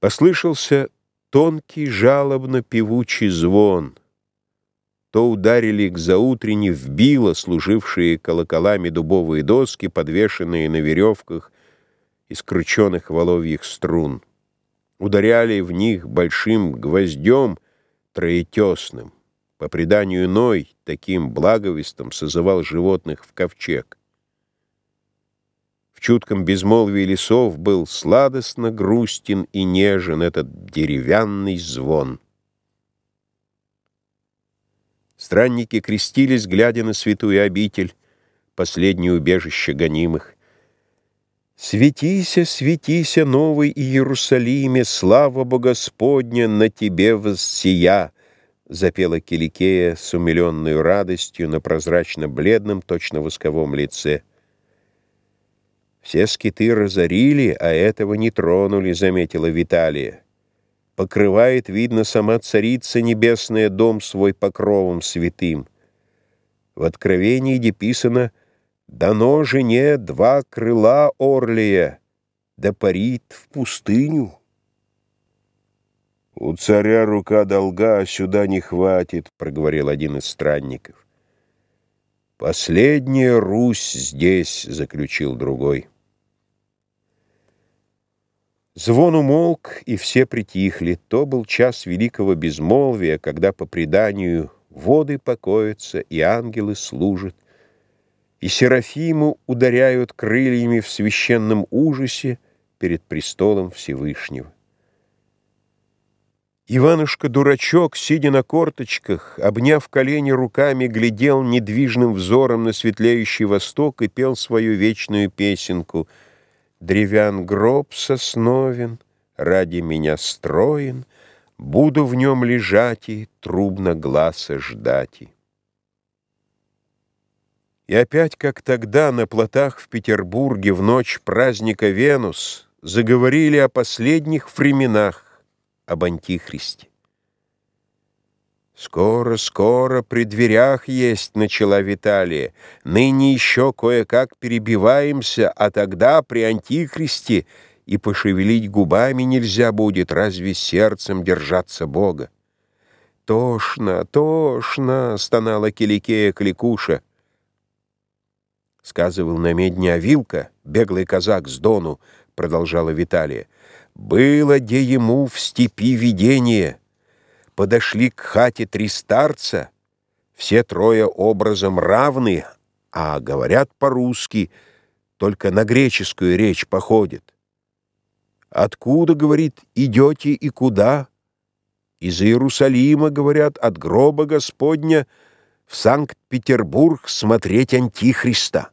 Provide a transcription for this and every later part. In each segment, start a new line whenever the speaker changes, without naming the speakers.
Послышался тонкий жалобно-певучий звон. То ударили к заутренне в било, служившие колоколами дубовые доски, подвешенные на веревках из крученных воловьих струн. Ударяли в них большим гвоздем троетесным. По преданию Ной таким благовестом созывал животных в ковчег. Чутком безмолвии лесов был сладостно грустен и нежен этот деревянный звон. Странники крестились, глядя на святую обитель, последнее убежище гонимых. «Светися, светися, новый Иерусалиме, слава Богосподня на тебе воссия!» запела Киликея с умиленной радостью на прозрачно-бледном, точно восковом лице. «Все скиты разорили, а этого не тронули», — заметила Виталия. «Покрывает, видно, сама Царица Небесная дом свой покровом святым. В Откровении деписано «Дано жене два крыла орлия, да парит в пустыню».
«У царя рука долга, а сюда не хватит», — проговорил один из странников.
«Последняя Русь здесь», — заключил другой. Звон умолк, и все притихли. То был час великого безмолвия, когда, по преданию, воды покоятся, и ангелы служат, и Серафиму ударяют крыльями в священном ужасе перед престолом Всевышнего. Иванушка-дурачок, сидя на корточках, обняв колени руками, глядел недвижным взором на светлеющий восток и пел свою вечную песенку — Древян гроб сосновен, ради меня строен, Буду в нем лежать и трубно глаза ждать. И опять, как тогда на плотах в Петербурге в ночь праздника Венус, заговорили о последних временах, об Антихристе. «Скоро, скоро, при дверях есть», — начала Виталия. «Ныне еще кое-как перебиваемся, а тогда при Антихристе и пошевелить губами нельзя будет, разве сердцем держаться Бога?» «Тошно, тошно!» — стонала Киликея Кликуша. Сказывал на медне Авилка, беглый казак с Дону, продолжала Виталия. «Было где ему в степи видение». Подошли к хате три старца, все трое образом равны, а говорят по-русски, только на греческую речь походят. «Откуда, — говорит, — идете и куда?» «Из Иерусалима, — говорят, — от гроба Господня в Санкт-Петербург смотреть Антихриста».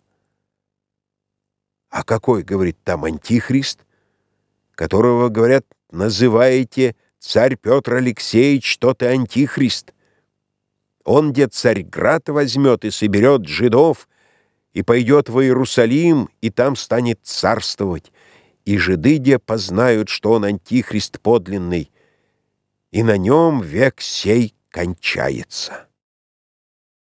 «А какой, — говорит, — там Антихрист, которого, говорят, называете Царь Петр Алексеевич, что ты антихрист. Он, где Царьград возьмет и соберет жидов, и пойдет в Иерусалим, и там станет царствовать. И жиды, где познают, что он антихрист подлинный, и на нем век сей кончается».